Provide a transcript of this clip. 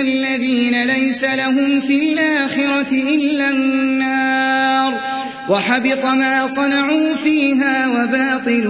الذين ليس لهم في الآخرة إلا النار وحبط ما صنعوا فيها وباطل